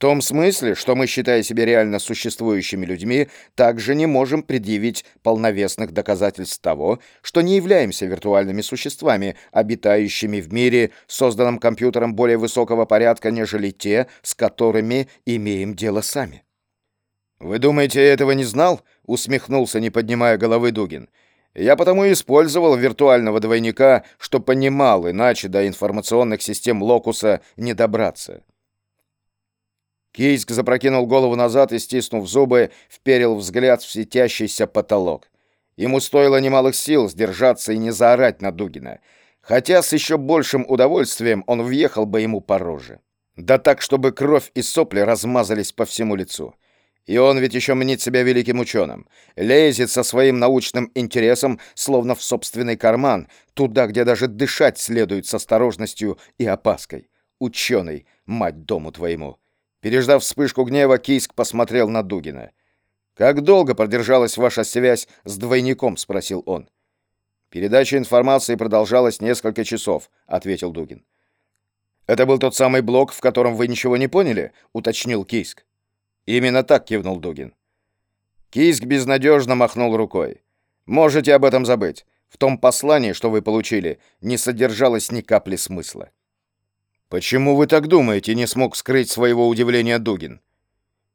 том смысле, что мы, считая себя реально существующими людьми, также не можем предъявить полновесных доказательств того, что не являемся виртуальными существами, обитающими в мире, созданном компьютером более высокого порядка, нежели те, с которыми имеем дело сами. «Вы думаете, я этого не знал?» — усмехнулся, не поднимая головы Дугин. «Я потому и использовал виртуального двойника, что понимал, иначе до информационных систем Локуса не добраться». Кийск запрокинул голову назад и, стиснув зубы, вперил взгляд в светящийся потолок. Ему стоило немалых сил сдержаться и не заорать на Дугина, хотя с еще большим удовольствием он въехал бы ему по роже. Да так, чтобы кровь и сопли размазались по всему лицу. И он ведь еще мнит себя великим ученым. Лезет со своим научным интересом, словно в собственный карман, туда, где даже дышать следует с осторожностью и опаской. Ученый, мать дому твоему. Переждав вспышку гнева, Кийск посмотрел на Дугина. «Как долго продержалась ваша связь с двойником?» — спросил он. «Передача информации продолжалась несколько часов», — ответил Дугин. «Это был тот самый блок, в котором вы ничего не поняли?» — уточнил Кийск. «Именно так», — кивнул Дугин. Кийск безнадежно махнул рукой. «Можете об этом забыть. В том послании, что вы получили, не содержалось ни капли смысла». «Почему вы так думаете?» — не смог скрыть своего удивления Дугин.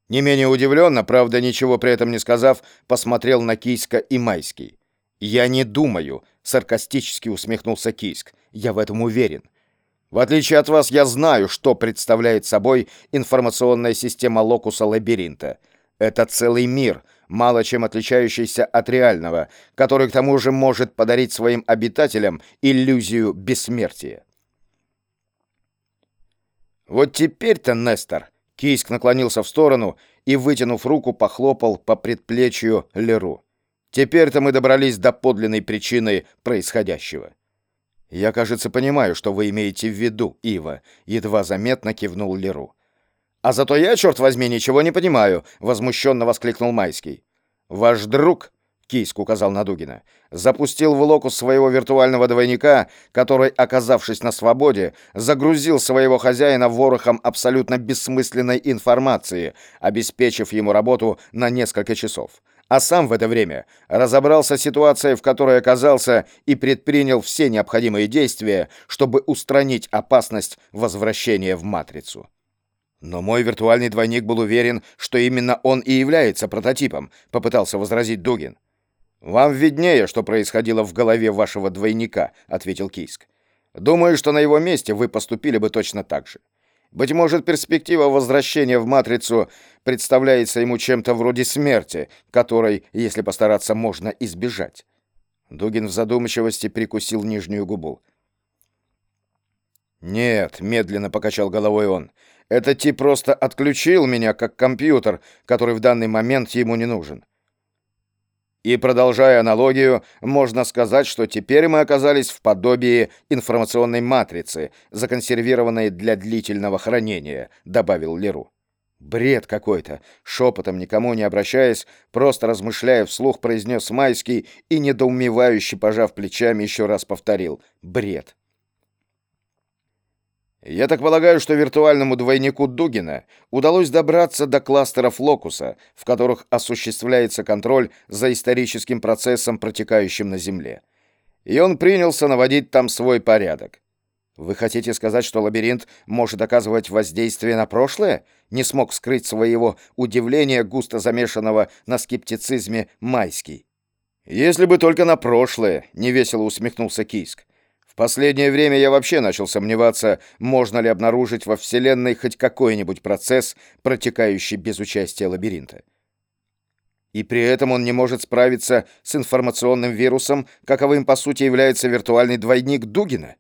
Не менее удивленно, правда, ничего при этом не сказав, посмотрел на Кийска и Майский. «Я не думаю», — саркастически усмехнулся Кийск. «Я в этом уверен. В отличие от вас, я знаю, что представляет собой информационная система локуса-лабиринта. Это целый мир, мало чем отличающийся от реального, который к тому же может подарить своим обитателям иллюзию бессмертия. Вот теперь-то, Нестор, Кийск наклонился в сторону и, вытянув руку, похлопал по предплечью Леру. Теперь-то мы добрались до подлинной причины происходящего. Я, кажется, понимаю, что вы имеете в виду, Ива, едва заметно кивнул Леру. А зато я, черт возьми, ничего не понимаю, возмущенно воскликнул Майский. Ваш друг Кийск указал на Дугина, запустил в локус своего виртуального двойника, который, оказавшись на свободе, загрузил своего хозяина ворохом абсолютно бессмысленной информации, обеспечив ему работу на несколько часов. А сам в это время разобрался с ситуацией, в которой оказался, и предпринял все необходимые действия, чтобы устранить опасность возвращения в матрицу. Но мой виртуальный двойник был уверен, что именно он и является прототипом, попытался возразить Дугин. «Вам виднее, что происходило в голове вашего двойника», — ответил Кийск. «Думаю, что на его месте вы поступили бы точно так же. Быть может, перспектива возвращения в Матрицу представляется ему чем-то вроде смерти, которой, если постараться, можно избежать». Дугин в задумчивости прикусил нижнюю губу. «Нет», — медленно покачал головой он, — «этот тип просто отключил меня, как компьютер, который в данный момент ему не нужен. И продолжая аналогию, можно сказать, что теперь мы оказались в подобии информационной матрицы, законсервированной для длительного хранения, добавил Леру. Бред какой-то, шепотом никому не обращаясь, просто размышляя вслух, произнес Майский и недоумевающе пожав плечами еще раз повторил: бред. Я так полагаю, что виртуальному двойнику Дугина удалось добраться до кластеров локуса, в которых осуществляется контроль за историческим процессом, протекающим на Земле. И он принялся наводить там свой порядок. Вы хотите сказать, что лабиринт может оказывать воздействие на прошлое? Не смог скрыть своего удивления, густо замешанного на скептицизме Майский. Если бы только на прошлое, невесело усмехнулся Кийск. Последнее время я вообще начал сомневаться, можно ли обнаружить во Вселенной хоть какой-нибудь процесс, протекающий без участия лабиринта. И при этом он не может справиться с информационным вирусом, каковым по сути является виртуальный двойник Дугина.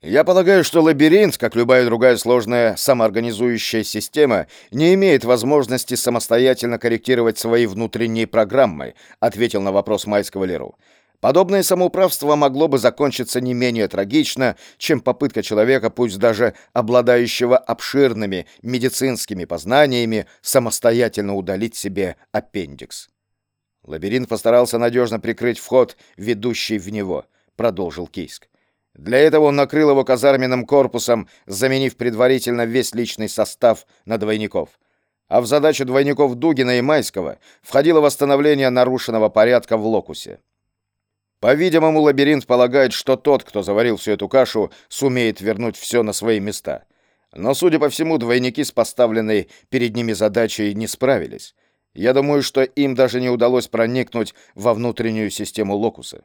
Я полагаю, что лабиринт, как любая другая сложная самоорганизующая система, не имеет возможности самостоятельно корректировать свои внутренние программы, ответил на вопрос Майского Леру. Подобное самоуправство могло бы закончиться не менее трагично, чем попытка человека, пусть даже обладающего обширными медицинскими познаниями, самостоятельно удалить себе аппендикс. Лабиринт постарался надежно прикрыть вход, ведущий в него, продолжил Кейск. Для этого он накрыл его казарменным корпусом, заменив предварительно весь личный состав на двойников. А в задачу двойников Дугина и Майского входило восстановление нарушенного порядка в локусе. По-видимому, лабиринт полагает, что тот, кто заварил всю эту кашу, сумеет вернуть все на свои места. Но, судя по всему, двойники с поставленной перед ними задачей не справились. Я думаю, что им даже не удалось проникнуть во внутреннюю систему локуса.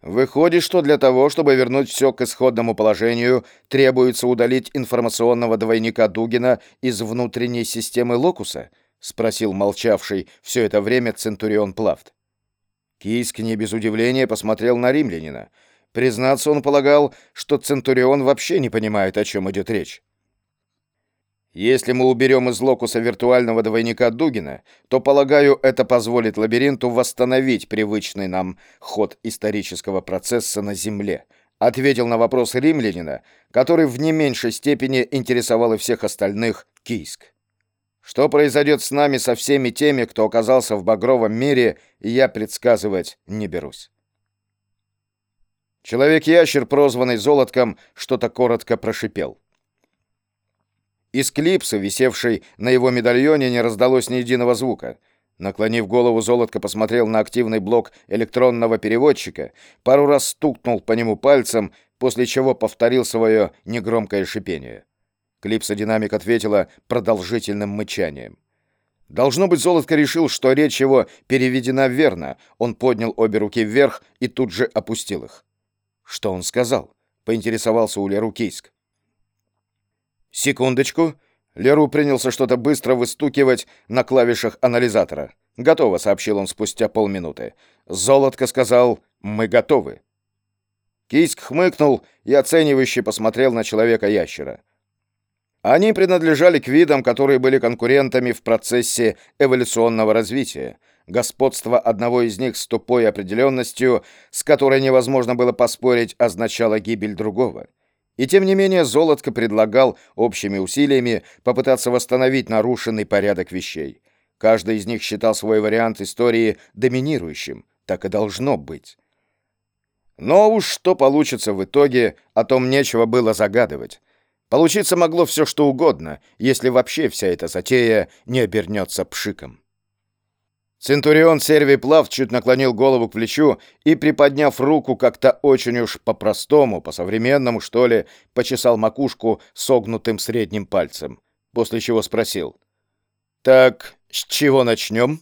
Выходит, что для того, чтобы вернуть все к исходному положению, требуется удалить информационного двойника Дугина из внутренней системы локуса? спросил молчавший все это время Центурион Плафт. Кийск не без удивления посмотрел на римлянина. Признаться, он полагал, что Центурион вообще не понимает, о чем идет речь. Если мы уберем из локуса виртуального двойника Дугина, то, полагаю, это позволит лабиринту восстановить привычный нам ход исторического процесса на Земле, ответил на вопрос римлянина, который в не меньшей степени интересовал и всех остальных Кийск. Что произойдет с нами со всеми теми, кто оказался в багровом мире, я предсказывать не берусь. Человек-ящер, прозванный Золотком, что-то коротко прошипел. Из клипса, висевшей на его медальоне, не раздалось ни единого звука. Наклонив голову, Золотко посмотрел на активный блок электронного переводчика, пару раз стукнул по нему пальцем, после чего повторил свое негромкое шипение. Клипса-динамик ответила продолжительным мычанием. Должно быть, Золотко решил, что речь его переведена верно. Он поднял обе руки вверх и тут же опустил их. «Что он сказал?» — поинтересовался у Леру Кейск. «Секундочку». Леру принялся что-то быстро выстукивать на клавишах анализатора. «Готово», — сообщил он спустя полминуты. Золотко сказал «Мы готовы». Кийск хмыкнул и оценивающе посмотрел на человека-ящера. Они принадлежали к видам, которые были конкурентами в процессе эволюционного развития. Господство одного из них с тупой определенностью, с которой невозможно было поспорить, означало гибель другого. И тем не менее Золотко предлагал общими усилиями попытаться восстановить нарушенный порядок вещей. Каждый из них считал свой вариант истории доминирующим. Так и должно быть. Но уж что получится в итоге, о том нечего было загадывать. Получиться могло все что угодно, если вообще вся эта затея не обернется пшиком. Центурион Сервий Плав чуть наклонил голову к плечу и, приподняв руку как-то очень уж по-простому, по-современному, что ли, почесал макушку согнутым средним пальцем, после чего спросил. «Так, с чего начнем?»